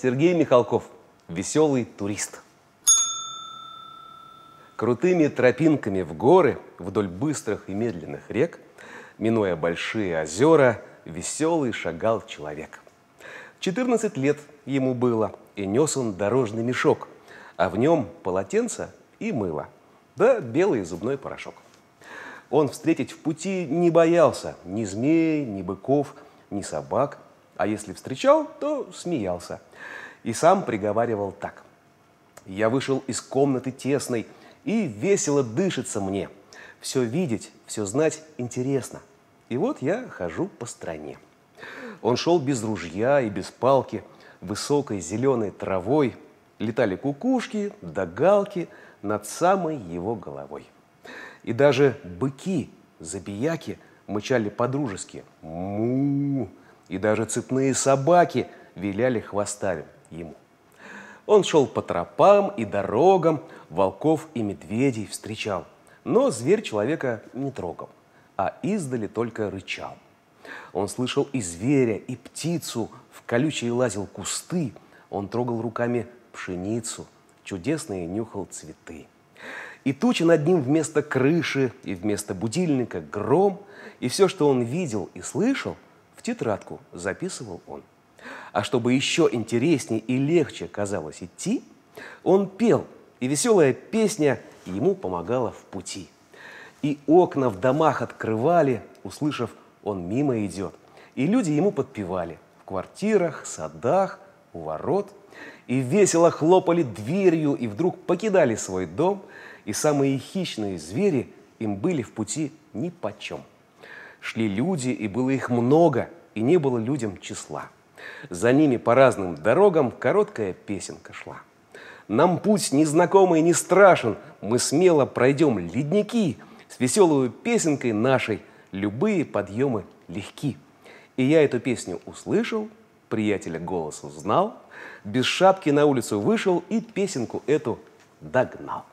Сергей Михалков, веселый турист. Крутыми тропинками в горы, вдоль быстрых и медленных рек, минуя большие озера, веселый шагал человек. 14 лет ему было, и нес он дорожный мешок, а в нем полотенце и мыло, да белый зубной порошок. Он встретить в пути не боялся ни змей, ни быков, ни собак, а если встречал, то смеялся. И сам приговаривал так. «Я вышел из комнаты тесной, и весело дышится мне. Все видеть, все знать интересно. И вот я хожу по стране». Он шел без ружья и без палки, высокой зеленой травой. Летали кукушки да галки над самой его головой. И даже быки, забияки мычали по-дружески. Му! И даже цепные собаки виляли хвостами ему. Он шел по тропам и дорогам, волков и медведей встречал. Но зверь человека не трогал, а издали только рычал. Он слышал и зверя, и птицу, в колючие лазил кусты. Он трогал руками пшеницу, чудесные нюхал цветы. И туча над ним вместо крыши, и вместо будильника гром, и все, что он видел и слышал, в тетрадку записывал он. А чтобы еще интереснее и легче казалось идти, он пел, и веселая песня ему помогала в пути. И окна в домах открывали, услышав он мимо идет. И люди ему подпевали в квартирах, садах, у ворот. И весело хлопали дверью, и вдруг покидали свой дом. И самые хищные звери им были в пути ни почем. Шли люди, и было их много, и не было людям числа. За ними по разным дорогам короткая песенка шла. Нам путь незнакомый не страшен, мы смело пройдем ледники с веселой песенкой нашей – любые подъемы легки. И я эту песню услышал, приятеля голос узнал, без шапки на улицу вышел и песенку эту догнал.